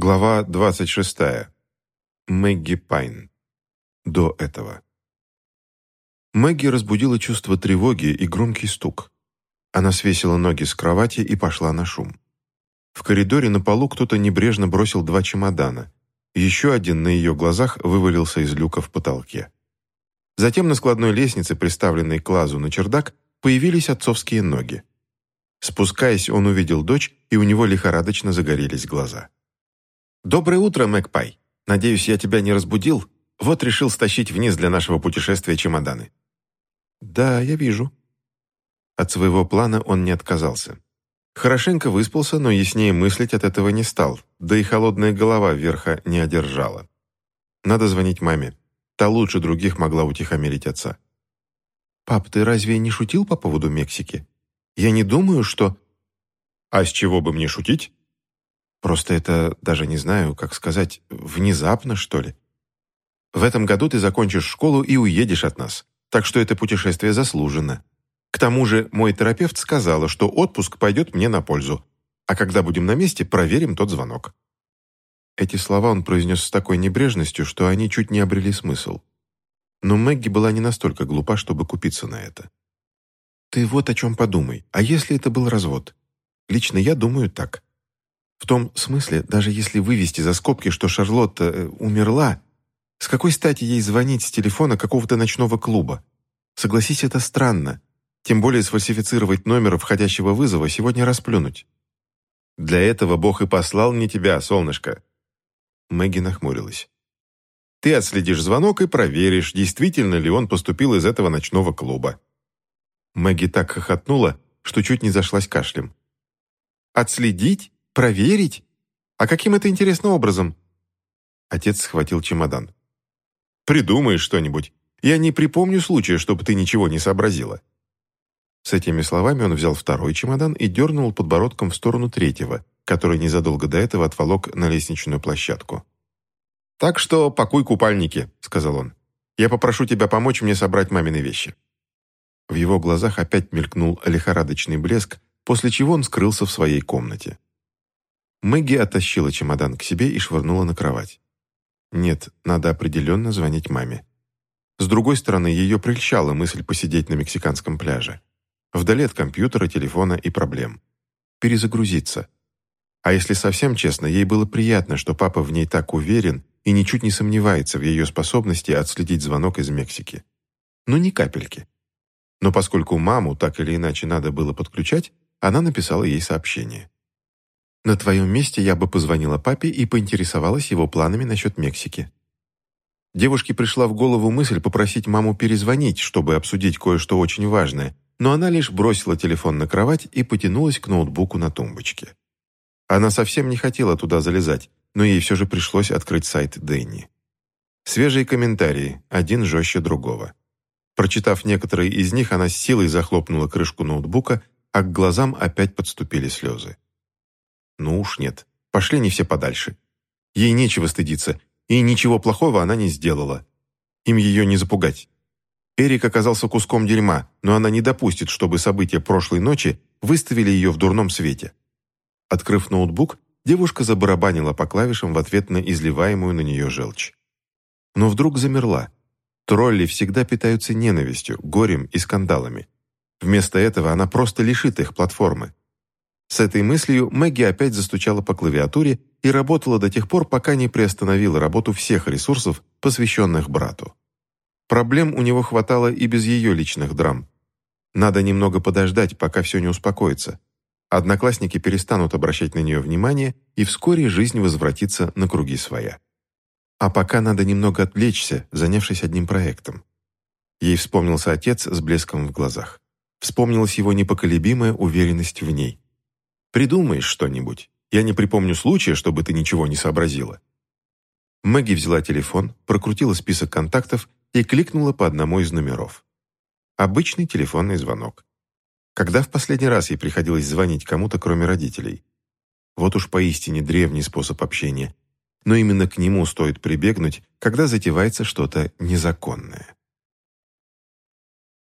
Глава 26. Мэгги Пайн. До этого. Мэгги разбудила чувство тревоги и громкий стук. Она свесила ноги с кровати и пошла на шум. В коридоре на полу кто-то небрежно бросил два чемодана. Еще один на ее глазах вывалился из люка в потолке. Затем на складной лестнице, приставленной к лазу на чердак, появились отцовские ноги. Спускаясь, он увидел дочь, и у него лихорадочно загорелись глаза. «Доброе утро, Мэгпай. Надеюсь, я тебя не разбудил? Вот решил стащить вниз для нашего путешествия чемоданы». «Да, я вижу». От своего плана он не отказался. Хорошенько выспался, но яснее мыслить от этого не стал, да и холодная голова верха не одержала. Надо звонить маме. Та лучше других могла утихомирить отца. «Пап, ты разве не шутил по поводу Мексики? Я не думаю, что...» «А с чего бы мне шутить?» Просто это, даже не знаю, как сказать, внезапно, что ли. В этом году ты закончишь школу и уедешь от нас, так что это путешествие заслужено. К тому же мой терапевт сказала, что отпуск пойдет мне на пользу, а когда будем на месте, проверим тот звонок». Эти слова он произнес с такой небрежностью, что они чуть не обрели смысл. Но Мэгги была не настолько глупа, чтобы купиться на это. «Ты вот о чем подумай. А если это был развод? Лично я думаю так. В том смысле, даже если вывести за скобки, что Шарлотта э, умерла, с какой стати ей звонить с телефона какого-то ночного клуба? Согласись, это странно. Тем более сфальсифицировать номер входящего вызова сегодня расплюнуть. Для этого Бог и послал не тебя, солнышко. Мэгги нахмурилась. Ты отследишь звонок и проверишь, действительно ли он поступил из этого ночного клуба. Мэгги так хохотнула, что чуть не зашлась кашлем. «Отследить? Проверить? А каким это интересным образом?» Отец схватил чемодан. «Придумай что-нибудь. Я не припомню случая, чтобы ты ничего не сообразила». С этими словами он взял второй чемодан и дернул подбородком в сторону третьего, который незадолго до этого отволок на лестничную площадку. «Так что пакуй купальники», — сказал он. «Я попрошу тебя помочь мне собрать мамины вещи». В его глазах опять мелькнул лихорадочный блеск, после чего он скрылся в своей комнате. Мэгги оттащила чемодан к себе и швырнула на кровать. Нет, надо определенно звонить маме. С другой стороны, ее прельщала мысль посидеть на мексиканском пляже. Вдали от компьютера, телефона и проблем. Перезагрузиться. А если совсем честно, ей было приятно, что папа в ней так уверен и ничуть не сомневается в ее способности отследить звонок из Мексики. Ну, ни капельки. Но поскольку маму так или иначе надо было подключать, она написала ей сообщение. На твоем месте я бы позвонила папе и поинтересовалась его планами насчет Мексики. Девушке пришла в голову мысль попросить маму перезвонить, чтобы обсудить кое-что очень важное, но она лишь бросила телефон на кровать и потянулась к ноутбуку на тумбочке. Она совсем не хотела туда залезать, но ей все же пришлось открыть сайт Дэнни. Свежие комментарии, один жестче другого. Прочитав некоторые из них, она с силой захлопнула крышку ноутбука, а к глазам опять подступили слезы. Ну уж нет. Пошли не все подальше. Ей нечего стыдиться, и ничего плохого она не сделала. Им ее не запугать. Эрик оказался куском дерьма, но она не допустит, чтобы события прошлой ночи выставили ее в дурном свете. Открыв ноутбук, девушка забарабанила по клавишам в ответ на изливаемую на нее желчь. Но вдруг замерла. Тролли всегда питаются ненавистью, горем и скандалами. Вместо этого она просто лишит их платформы. С этой мыслью Мэгги опять застучала по клавиатуре и работала до тех пор, пока не приостановила работу всех ресурсов, посвященных брату. Проблем у него хватало и без ее личных драм. Надо немного подождать, пока все не успокоится. Одноклассники перестанут обращать на нее внимание, и вскоре жизнь возвратится на круги своя. А пока надо немного отвлечься, занявшись одним проектом. Ей вспомнился отец с блеском в глазах. Вспомнилась его непоколебимая уверенность в ней. Придумаешь что-нибудь. Я не припомню случая, чтобы ты ничего не сообразила». Мэгги взяла телефон, прокрутила список контактов и кликнула по одному из номеров. Обычный телефонный звонок. Когда в последний раз ей приходилось звонить кому-то, кроме родителей? Вот уж поистине древний способ общения. Но именно к нему стоит прибегнуть, когда затевается что-то незаконное.